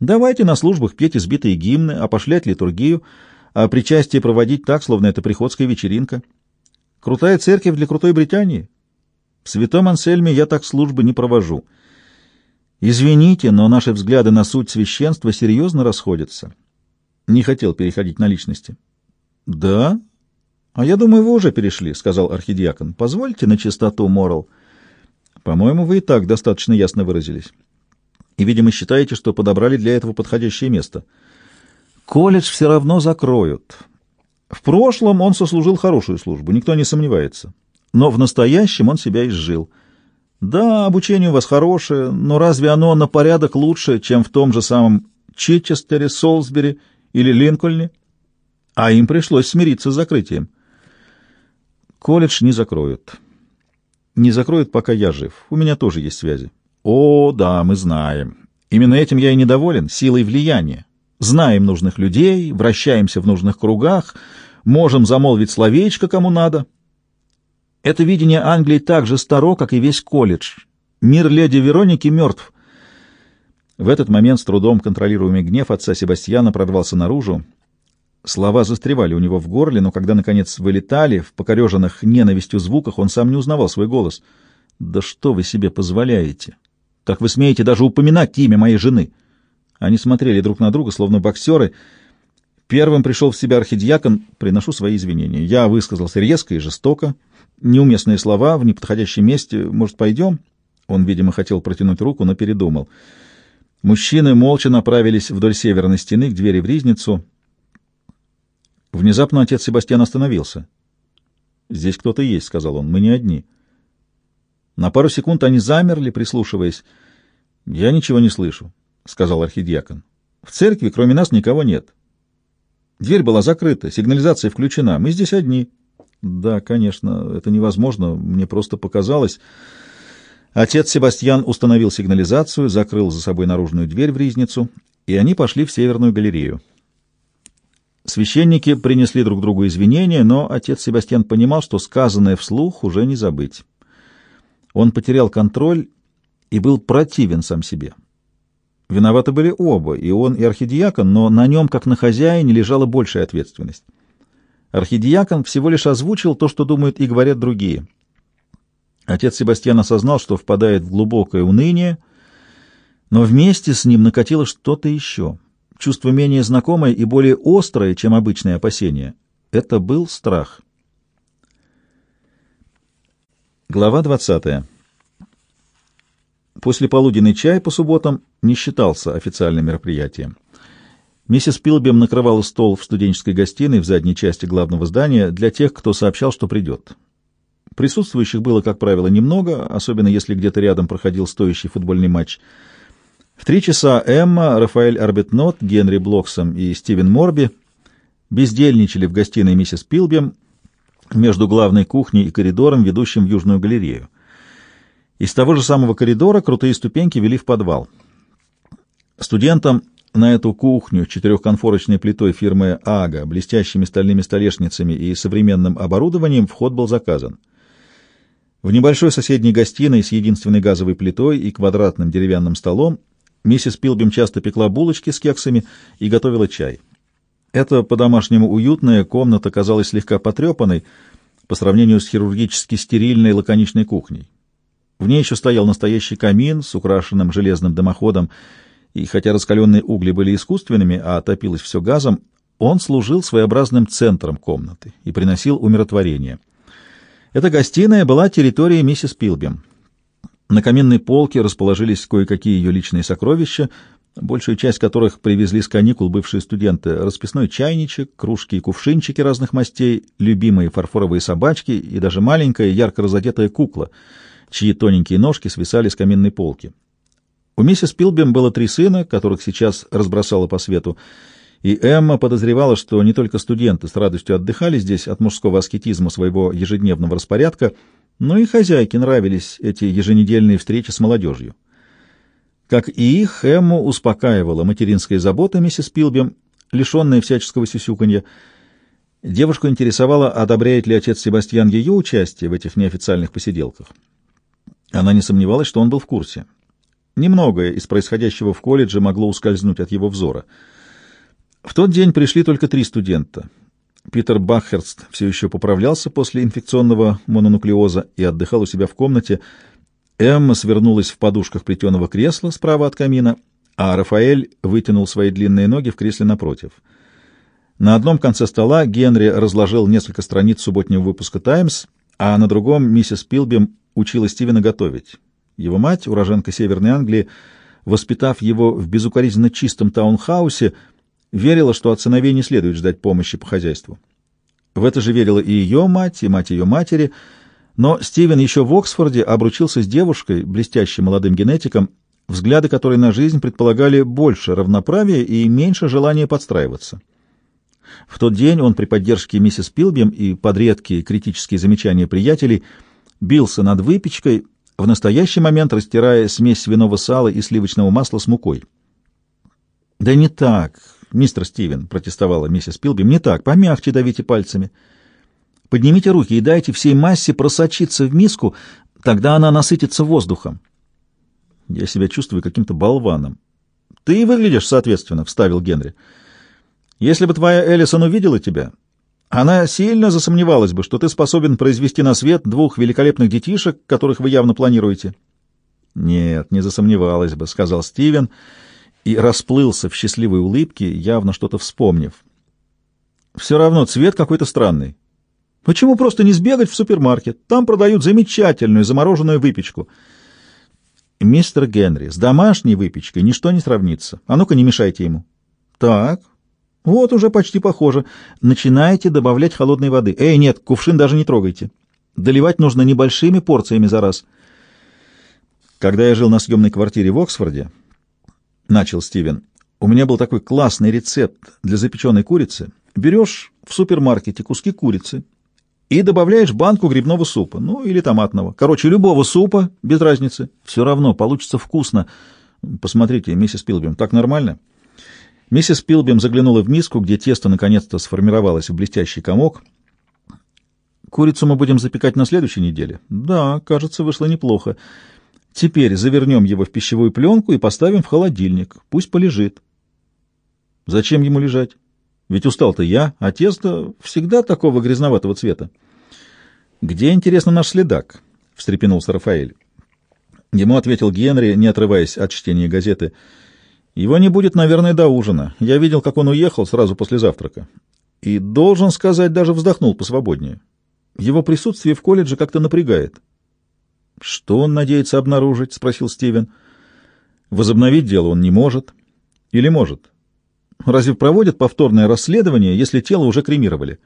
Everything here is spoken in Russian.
Давайте на службах петь избитые гимны, опошлять литургию, а причастие проводить так, словно это приходская вечеринка. Крутая церковь для крутой Британии? В святом Ансельме я так службы не провожу. Извините, но наши взгляды на суть священства серьезно расходятся. Не хотел переходить на личности. Да? А я думаю, вы уже перешли, сказал архидиакон. Позвольте на чистоту, Морал. По-моему, вы и так достаточно ясно выразились. И, видимо, считаете, что подобрали для этого подходящее место. Колледж все равно закроют. В прошлом он сослужил хорошую службу, никто не сомневается. Но в настоящем он себя изжил. Да, обучение у вас хорошее, но разве оно на порядок лучше, чем в том же самом Читчестере, Солсбери или Линкольне? А им пришлось смириться с закрытием. Колледж не закроют. Не закроют, пока я жив. У меня тоже есть связи. О, да, мы знаем. Именно этим я и недоволен, силой влияния. Знаем нужных людей, вращаемся в нужных кругах, можем замолвить словечко кому надо. Это видение Англии так же старо, как и весь колледж. Мир леди Вероники мертв. В этот момент с трудом контролируемый гнев отца Себастьяна прорвался наружу. Слова застревали у него в горле, но когда, наконец, вылетали, в покореженных ненавистью звуках, он сам не узнавал свой голос. «Да что вы себе позволяете? Как вы смеете даже упоминать имя моей жены?» Они смотрели друг на друга, словно боксеры. Первым пришел в себя архидиакон. «Приношу свои извинения. Я высказался резко и жестоко. Неуместные слова в неподходящем месте. Может, пойдем?» Он, видимо, хотел протянуть руку, но передумал. Мужчины молча направились вдоль северной стены к двери в ризницу. Внезапно отец Себастьян остановился. «Здесь кто-то есть», — сказал он, — «мы не одни». На пару секунд они замерли, прислушиваясь. «Я ничего не слышу», — сказал архидиакон. «В церкви кроме нас никого нет. Дверь была закрыта, сигнализация включена. Мы здесь одни». «Да, конечно, это невозможно, мне просто показалось». Отец Себастьян установил сигнализацию, закрыл за собой наружную дверь в ризницу, и они пошли в северную галерею. Священники принесли друг другу извинения, но отец Себастьян понимал, что сказанное вслух уже не забыть. Он потерял контроль и был противен сам себе. Виноваты были оба, и он, и архидиакон, но на нем, как на хозяине, лежала большая ответственность. Архидиакон всего лишь озвучил то, что думают и говорят другие. Отец Себастьян осознал, что впадает в глубокое уныние, но вместе с ним накатило что-то еще — чувство менее знакомое и более острое, чем обычные опасения. Это был страх. Глава 20. После полуденный чай по субботам не считался официальным мероприятием. Миссис Пилбем накрывала стол в студенческой гостиной в задней части главного здания для тех, кто сообщал, что придет. Присутствующих было, как правило, немного, особенно если где-то рядом проходил стоящий футбольный матч – в три часа Эмма, Рафаэль Арбетнот, Генри Блоксом и Стивен Морби бездельничали в гостиной миссис Пилбем между главной кухней и коридором, ведущим в Южную галерею. Из того же самого коридора крутые ступеньки вели в подвал. Студентам на эту кухню четырехконфорочной плитой фирмы «Ага», блестящими стальными столешницами и современным оборудованием вход был заказан. В небольшой соседней гостиной с единственной газовой плитой и квадратным деревянным столом Миссис Пилбим часто пекла булочки с кексами и готовила чай. Эта по-домашнему уютная комната казалась слегка потрепанной по сравнению с хирургически стерильной лаконичной кухней. В ней еще стоял настоящий камин с украшенным железным дымоходом, и хотя раскаленные угли были искусственными, а топилось все газом, он служил своеобразным центром комнаты и приносил умиротворение. Эта гостиная была территорией миссис Пилбим. На каменной полке расположились кое-какие ее личные сокровища, большую часть которых привезли с каникул бывшие студенты. Расписной чайничек, кружки и кувшинчики разных мастей, любимые фарфоровые собачки и даже маленькая ярко разодетая кукла, чьи тоненькие ножки свисали с каменной полки. У миссис Пилбем было три сына, которых сейчас разбросала по свету, и Эмма подозревала, что не только студенты с радостью отдыхали здесь от мужского аскетизма своего ежедневного распорядка — но и хозяйке нравились эти еженедельные встречи с молодежью. Как и их, Эмму успокаивала материнская забота миссис Пилбем, лишенная всяческого сюсюканья. Девушку интересовало, одобряет ли отец Себастьян ее участие в этих неофициальных посиделках. Она не сомневалась, что он был в курсе. Немногое из происходящего в колледже могло ускользнуть от его взора. В тот день пришли только три студента. Питер Бахерст все еще поправлялся после инфекционного мононуклеоза и отдыхал у себя в комнате. Эмма свернулась в подушках плетеного кресла справа от камина, а Рафаэль вытянул свои длинные ноги в кресле напротив. На одном конце стола Генри разложил несколько страниц субботнего выпуска «Таймс», а на другом миссис Пилбим учила Стивена готовить. Его мать, уроженка Северной Англии, воспитав его в безукоризненно чистом таунхаусе, верила, что от сыновей не следует ждать помощи по хозяйству. В это же верила и ее мать, и мать ее матери, но Стивен еще в Оксфорде обручился с девушкой, блестящим молодым генетиком, взгляды которой на жизнь предполагали больше равноправия и меньше желания подстраиваться. В тот день он при поддержке миссис Пилбем и под редкие критические замечания приятелей бился над выпечкой, в настоящий момент растирая смесь свиного сала и сливочного масла с мукой. «Да не так, мистер Стивен», — протестовала миссис Пилбем, — «не так, помягче давите пальцами. Поднимите руки и дайте всей массе просочиться в миску, тогда она насытится воздухом». «Я себя чувствую каким-то болваном». «Ты и выглядишь соответственно», — вставил Генри. «Если бы твоя Элисон увидела тебя, она сильно засомневалась бы, что ты способен произвести на свет двух великолепных детишек, которых вы явно планируете». «Нет, не засомневалась бы», — сказал Стивен, — и расплылся в счастливой улыбке, явно что-то вспомнив. «Все равно цвет какой-то странный. Почему просто не сбегать в супермаркет? Там продают замечательную замороженную выпечку». «Мистер Генри, с домашней выпечкой ничто не сравнится. А ну-ка, не мешайте ему». «Так, вот уже почти похоже. Начинаете добавлять холодной воды. Эй, нет, кувшин даже не трогайте. Доливать нужно небольшими порциями за раз». Когда я жил на съемной квартире в Оксфорде, — начал Стивен. «У меня был такой классный рецепт для запеченной курицы. Берешь в супермаркете куски курицы и добавляешь банку грибного супа, ну или томатного. Короче, любого супа, без разницы. Все равно получится вкусно. Посмотрите, миссис Пилбим, так нормально?» Миссис Пилбим заглянула в миску, где тесто наконец-то сформировалось в блестящий комок. «Курицу мы будем запекать на следующей неделе?» «Да, кажется, вышло неплохо. Теперь завернем его в пищевую пленку и поставим в холодильник. Пусть полежит. Зачем ему лежать? Ведь устал-то я, а тесто всегда такого грязноватого цвета. Где, интересно, наш следак? — встрепенулся Рафаэль. Ему ответил Генри, не отрываясь от чтения газеты. Его не будет, наверное, до ужина. Я видел, как он уехал сразу после завтрака. И, должен сказать, даже вздохнул посвободнее. Его присутствие в колледже как-то напрягает. «Что он надеется обнаружить?» — спросил Стивен. «Возобновить дело он не может. Или может? Разве проводят повторное расследование, если тело уже кремировали?»